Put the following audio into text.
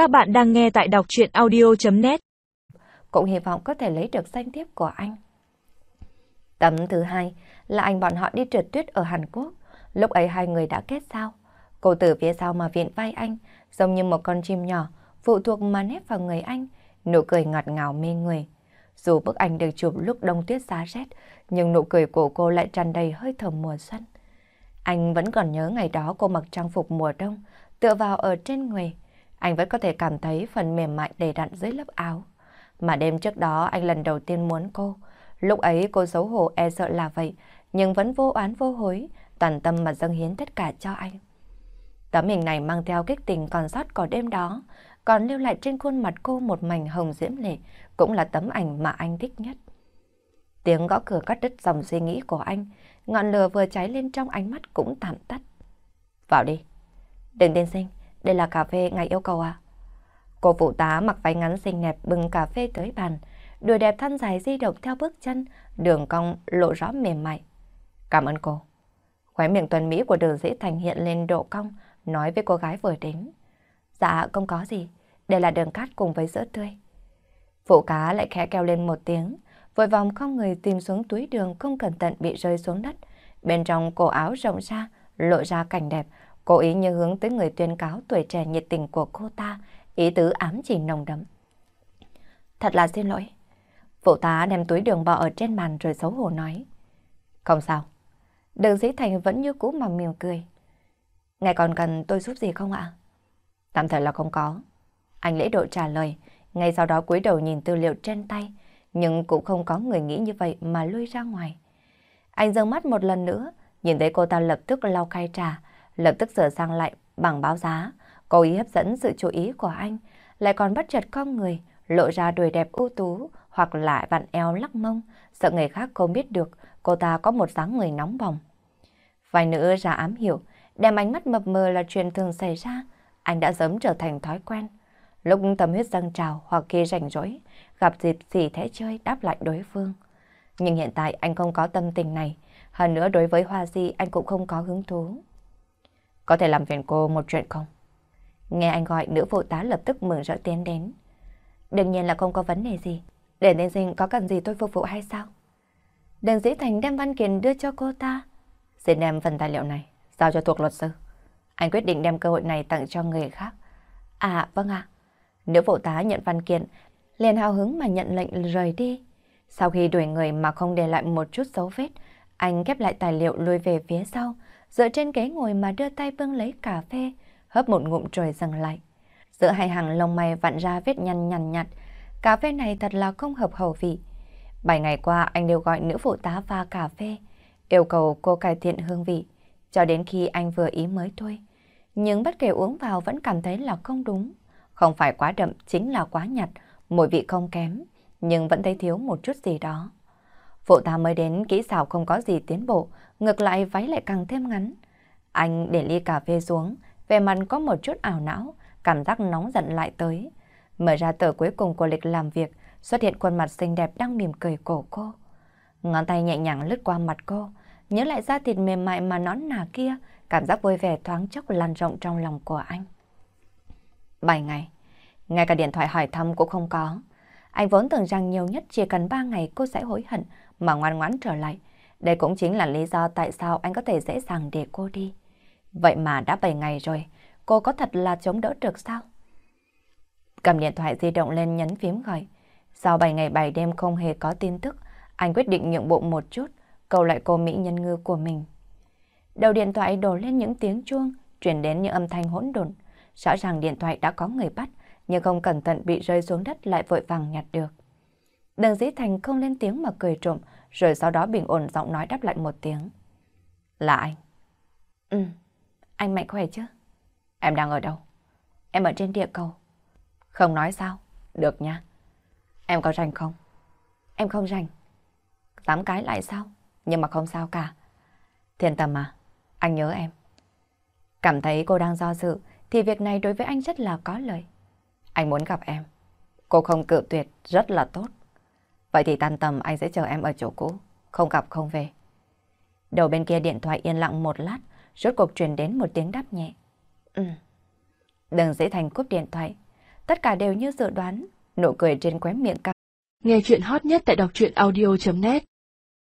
Các bạn đang nghe tại đọc chuyện audio.net Cũng hy vọng có thể lấy được danh thiếp của anh. Tấm thứ hai là anh bọn họ đi trượt tuyết ở Hàn Quốc. Lúc ấy hai người đã kết giao. Cô từ phía sau mà viện vai anh, giống như một con chim nhỏ, phụ thuộc mà nép vào người anh, nụ cười ngọt ngào mê người. Dù bức ảnh được chụp lúc đông tuyết giá rét, nhưng nụ cười của cô lại tràn đầy hơi thở mùa xuân. Anh vẫn còn nhớ ngày đó cô mặc trang phục mùa đông, tựa vào ở trên người. Anh vẫn có thể cảm thấy phần mềm mại đầy đặn dưới lớp áo. Mà đêm trước đó anh lần đầu tiên muốn cô. Lúc ấy cô xấu hổ e sợ là vậy, nhưng vẫn vô oán vô hối, toàn tâm mà dâng hiến tất cả cho anh. Tấm hình này mang theo kích tình còn sót của đêm đó, còn lưu lại trên khuôn mặt cô một mảnh hồng diễm lệ, cũng là tấm ảnh mà anh thích nhất. Tiếng gõ cửa cắt đứt dòng suy nghĩ của anh, ngọn lửa vừa cháy lên trong ánh mắt cũng tạm tắt. Vào đi. Đừng tiên sinh, đây là cà phê ngài yêu cầu à? Cô phụ tá mặc váy ngắn xinh đẹp bưng cà phê tới bàn, đùi đẹp thon dài di động theo bước chân, đường cong lộ rõ mềm mại. Cảm ơn cô. Khóe miệng tuần Mỹ của đường dĩ thành hiện lên độ cong, nói với cô gái vừa đến. Dạ, không có gì. Đây là đường cát cùng với sữa tươi. Phụ cá lại khẽ kêu lên một tiếng, vội vòng không người tìm xuống túi đường không cẩn thận bị rơi xuống đất. Bên trong cổ áo rộng ra, lộ ra cảnh đẹp, cố ý như hướng tới người tuyên cáo tuổi trẻ nhiệt tình của cô ta, ý tứ ám chỉ nồng đậm. Thật là xin lỗi. Phụ tá đem túi đường bỏ ở trên bàn rồi xấu hổ nói. Không sao. Đường dĩ thành vẫn như cũ mà mỉm cười. Ngài còn cần tôi giúp gì không ạ? Tạm thời là không có. Anh lễ độ trả lời, ngay sau đó cúi đầu nhìn tư liệu trên tay, nhưng cũng không có người nghĩ như vậy mà lui ra ngoài. Anh dâng mắt một lần nữa, nhìn thấy cô ta lập tức lau khay trà, lập tức sửa sang lại bằng báo giá, cố ý hấp dẫn sự chú ý của anh, lại còn bắt chợt con người, lộ ra đùi đẹp ưu tú hoặc lại vặn eo lắc mông, sợ người khác không biết được cô ta có một dáng người nóng bỏng. Vài nữ ra ám hiểu, đem ánh mắt mập mờ là chuyện thường xảy ra, anh đã sớm trở thành thói quen. Lúc tâm huyết dâng trào hoặc khi rảnh rỗi, gặp dịp gì thế chơi đáp lại đối phương. Nhưng hiện tại anh không có tâm tình này, hơn nữa đối với Hoa Di anh cũng không có hứng thú. Có thể làm phiền cô một chuyện không? Nghe anh gọi nữ phụ tá lập tức mừng rỡ tiến đến. Đương nhiên là không có vấn đề gì. Để nên sinh có cần gì tôi phục vụ hay sao? đừng Dĩ Thành đem văn kiện đưa cho cô ta. Xin đem phần tài liệu này, giao cho thuộc luật sư. Anh quyết định đem cơ hội này tặng cho người khác. À, vâng ạ. Nữ phụ tá nhận văn kiện, liền hào hứng mà nhận lệnh rời đi. Sau khi đuổi người mà không để lại một chút dấu vết, anh ghép lại tài liệu lùi về phía sau, dựa trên ghế ngồi mà đưa tay bưng lấy cà phê, hớp một ngụm rồi dừng lại. Giữa hai hàng lông mày vặn ra vết nhăn nhằn nhặt, cà phê này thật là không hợp khẩu vị. Bảy ngày qua anh đều gọi nữ phụ tá pha cà phê, yêu cầu cô cải thiện hương vị, cho đến khi anh vừa ý mới thôi. Nhưng bất kể uống vào vẫn cảm thấy là không đúng. Không phải quá đậm, chính là quá nhạt, mùi vị không kém, nhưng vẫn thấy thiếu một chút gì đó. Phụ tá mới đến kỹ xảo không có gì tiến bộ, ngược lại váy lại càng thêm ngắn. Anh để ly cà phê xuống, về mặt có một chút ảo não, cảm giác nóng giận lại tới. Mở ra tờ cuối cùng của lịch làm việc, xuất hiện khuôn mặt xinh đẹp đang mỉm cười cổ cô. Ngón tay nhẹ nhàng lướt qua mặt cô, nhớ lại da thịt mềm mại mà nón nà kia, cảm giác vui vẻ thoáng chốc lan rộng trong lòng của anh. Bảy ngày, ngay cả điện thoại hỏi thăm cũng không có. Anh vốn tưởng rằng nhiều nhất chỉ cần ba ngày cô sẽ hối hận mà ngoan ngoãn trở lại. Đây cũng chính là lý do tại sao anh có thể dễ dàng để cô đi. Vậy mà đã 7 ngày rồi, cô có thật là chống đỡ được sao? Cầm điện thoại di động lên nhấn phím gọi. Sau 7 ngày 7 đêm không hề có tin tức, anh quyết định nhượng bộ một chút, cầu lại cô Mỹ nhân ngư của mình. Đầu điện thoại đổ lên những tiếng chuông, chuyển đến những âm thanh hỗn độn. Rõ ràng điện thoại đã có người bắt, nhưng không cẩn thận bị rơi xuống đất lại vội vàng nhặt được. Đường Dĩ Thành không lên tiếng mà cười trộm, rồi sau đó bình ổn giọng nói đáp lại một tiếng. Là anh. Ừ, anh mạnh khỏe chứ? Em đang ở đâu? Em ở trên địa cầu. Không nói sao? Được nha. Em có rảnh không? Em không rảnh. Tám cái lại sao? Nhưng mà không sao cả. Thiên tâm à, anh nhớ em. Cảm thấy cô đang do dự, thì việc này đối với anh rất là có lợi. Anh muốn gặp em. Cô không cự tuyệt, rất là tốt. Vậy thì tan tầm anh sẽ chờ em ở chỗ cũ, không gặp không về. Đầu bên kia điện thoại yên lặng một lát, rốt cuộc truyền đến một tiếng đáp nhẹ. Ừ. Đừng dễ thành cúp điện thoại. tất cả đều như dự đoán, nụ cười trên khóe miệng căng. Nghe chuyện hot nhất tại đọc truyện audio.net